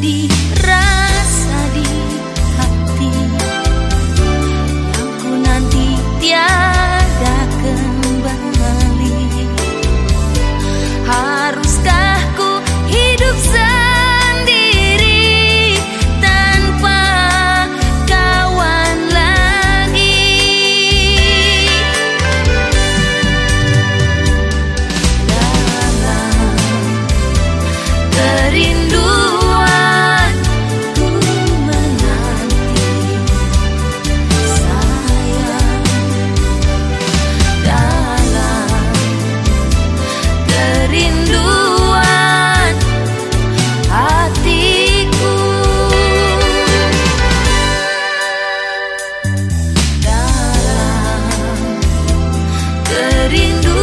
sedih rindu